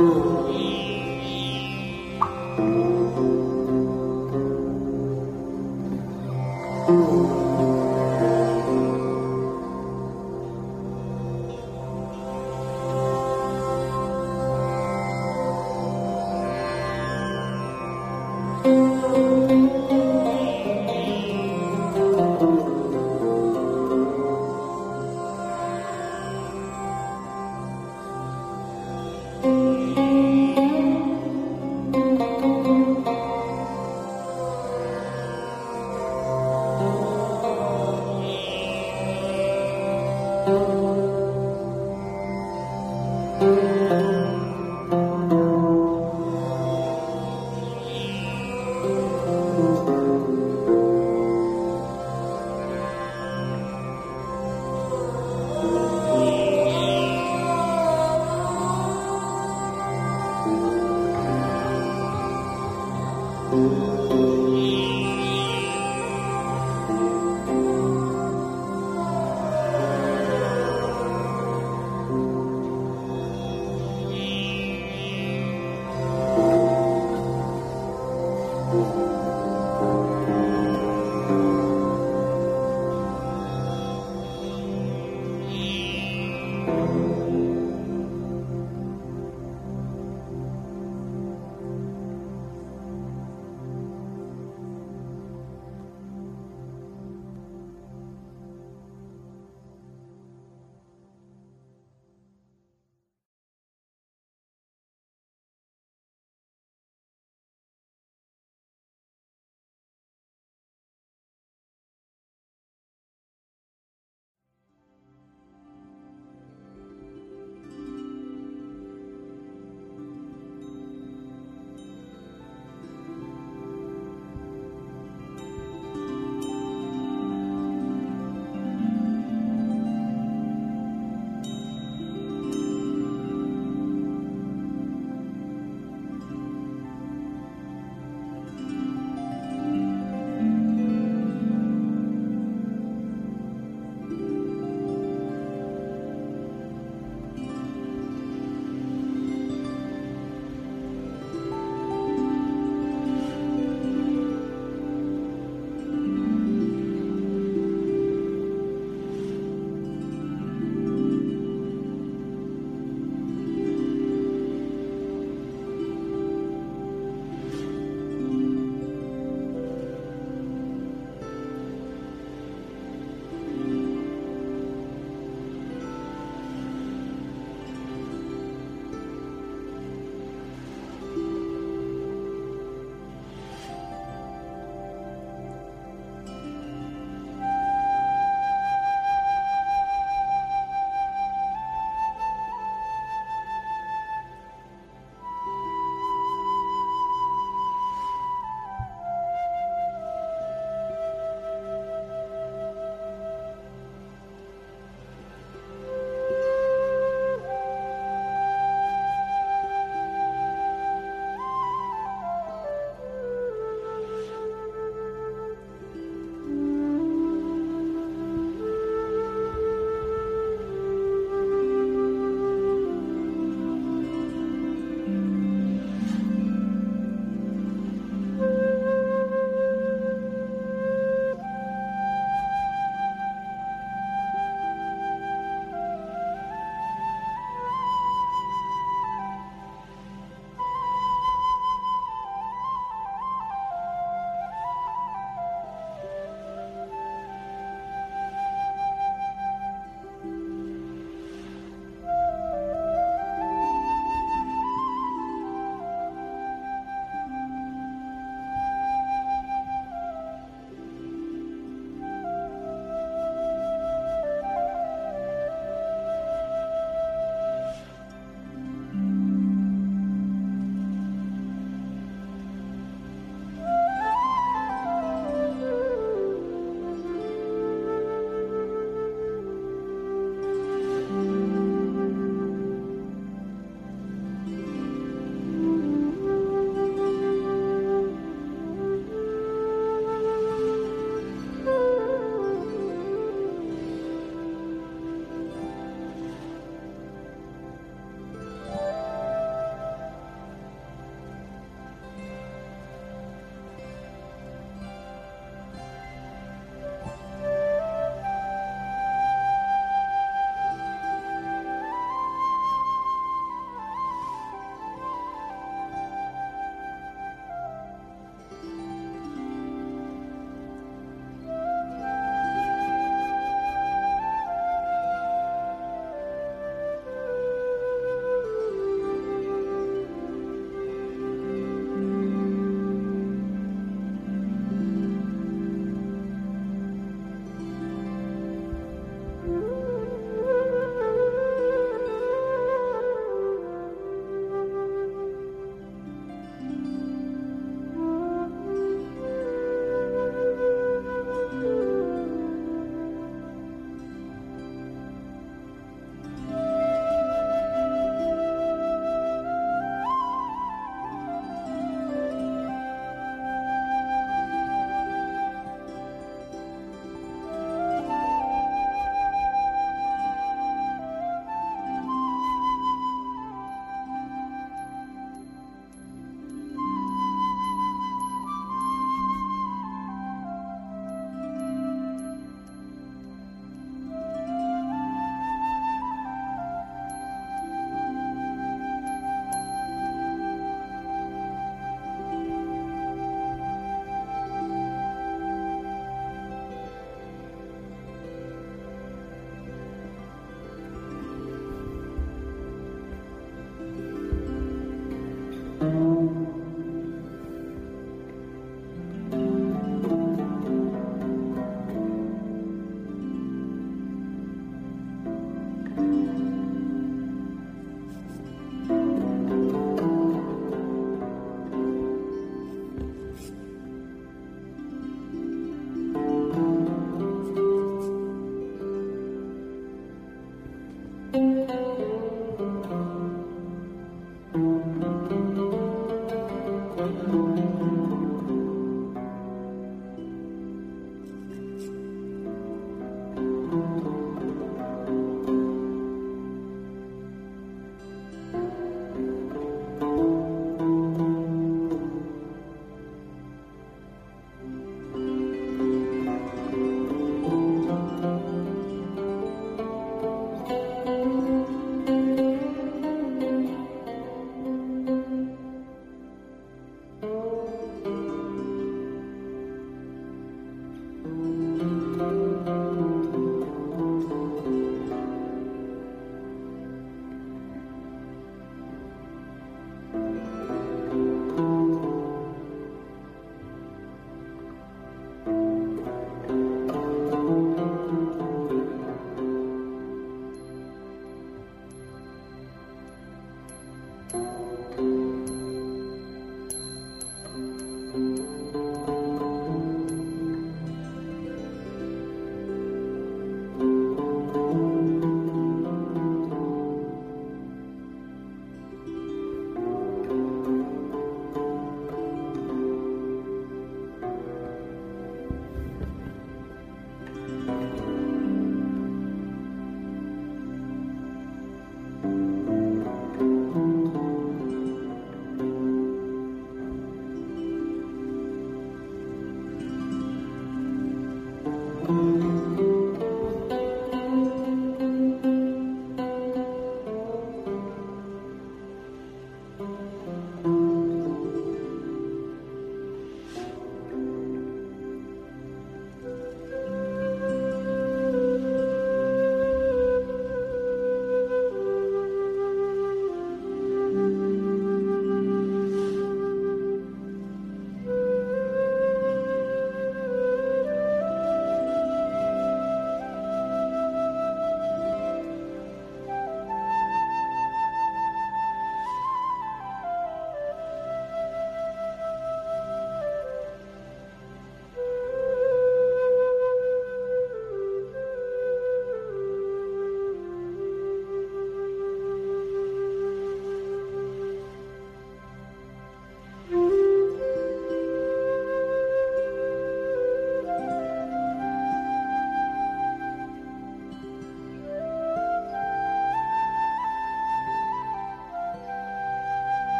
Aleluia.